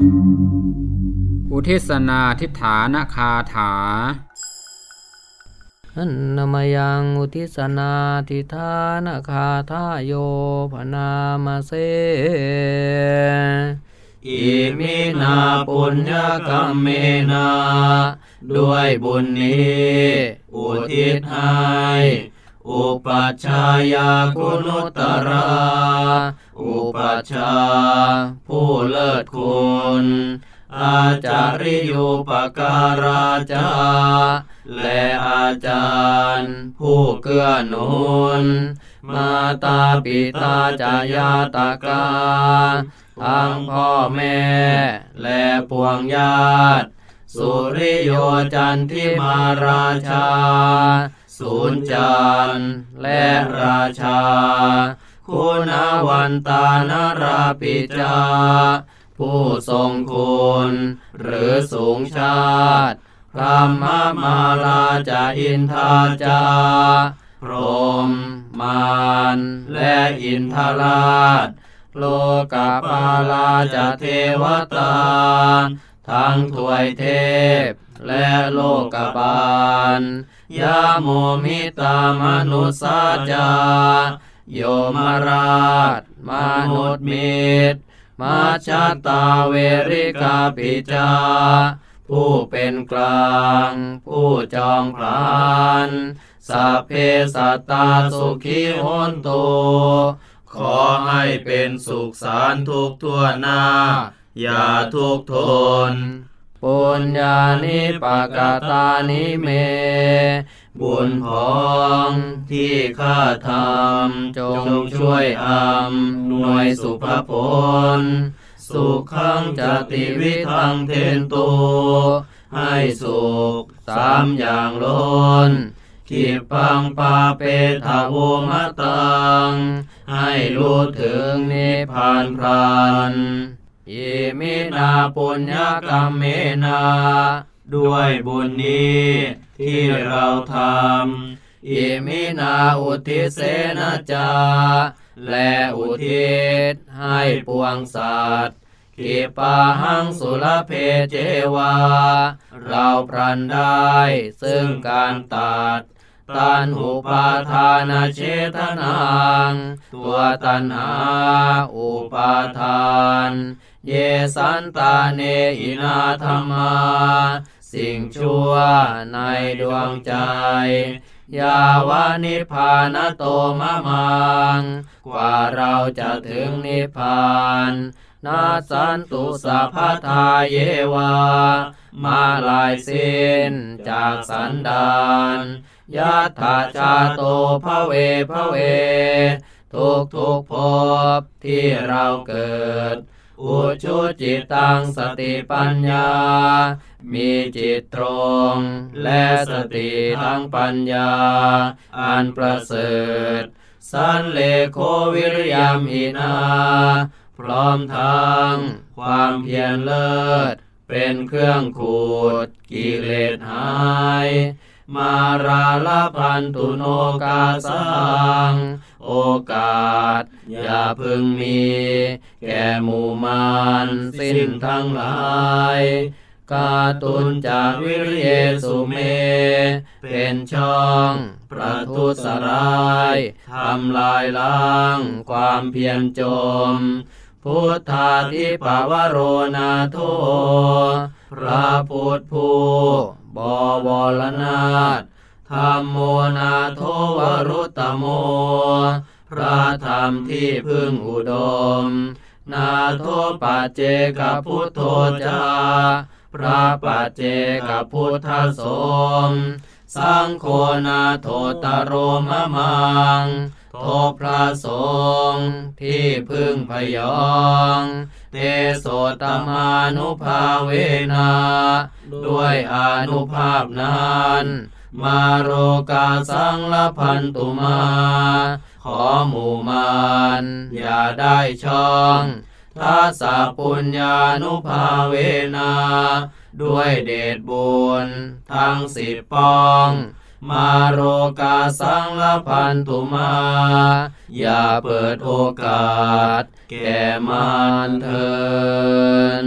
อุทิศนาทิฏฐานคาถาอันนมยังอุทิศนาทิธานคาทาโยพนามาเสอิมินาปุญญกรรมเมนา ด้วยบุญนี้ อุทิศให้ อุปัชฌายาคุณุตรา อุปัชฌาผู้เลิศคุณอาจาริยุปการาจา และอาจารย์ ผู้เกื้อหนุน มาตาปิตาจายาตากา ทั้งพ่อแม่ และปวงญาติ สุริโยจันทิมาราชา ศูนย์จันและราชา คุณวันตานราปิจา ผู้ทรงคุณหรือสูงชาติพระมมาลาจาอินทาจา พรหมมารและอินทราช โลกาปาลาจะเทวตา ทั้งถวยเทพ และโลกบาลยาโมมิตามนุสาจา โยมราช มนุษย์มิตรมาชาตาเวริกาปิจา ผู้เป็นกลาง ผู้จองพลานสัพเพสัตตาสุขีโหนโต ขอให้เป็นสุขสารทุกทั่วหน้า อย่าทุกทน ปุญญานิปกาตานิเม บุญของที่ข้าทำจงช่วยอำหน่วยสุภพล สุขังจติวิทังเทนโตให้สุขสามอย่างล้นขีปังปาเปทาโวมะตัง ให้รู้ถึงนิพพานพรัน อิมินาปุญญกรรมเมนาด้วยบุญนี้ที่เราทำอิมินาอุทิเสนาจา และอุทิศให้ปวงสัตว์กิปาหังสุลเพเจวา เราพรันได้ซึ่งการตัดตันหุปาทานาเชตนัง ตัวตันหาอุปาทาน เยสันตาเนอินาธรรมา สิ่งชั่วในดวงใจ ยาวานิพานโตมะมัง กว่าเราจะถึงนิพพานนาสันตุสัพพทาเยวา มาลายสิ้นจากสันดานยัตถาชาโตภเวภเว ทุกทุกภพที่เราเกิด อุชุจิตตังสติปัญญา มีจิตตรง และสติทั้งปัญญา อันประเสริฐ สันเลโควิริยามหินา พร้อมทั้งความเพียรเลิศ เป็นเครื่องขูดกิเลสหาย มาราลพันตุโนกาสัง โอกาส อย่าพึงมี แก่หมู่มารสิ้นทั้งหลายกาตุนจากวิริเยสุเม เป็นช่อง ประทุษร้ายทำลายล้าง ความเพียรจม พุทธาทิปวโรนาโท พระพุทธผู้บวรนาถ ธรรมโมนาโทวรุตโม พระธรรมที่พึ่งอุดม นาโทปัจเจกพุทโธจา พระปัจเจกพุทธสมสังโฆนาโทตโรมะมังโทพระสงฆ์ที่พึ่งพยอง เตโสตมานุภาเวนา ด้วยอนุภาพนั้น มาโรกาสังละพันตุมา ขอหมู่มานอย่าได้ช่องทัสสปุญญานุภาเวนา ด้วยเดชบุญทั้งสิบปอง มาโรกาสังละพันตุมา อย่าเปิดโอกาส แก่มารเทิน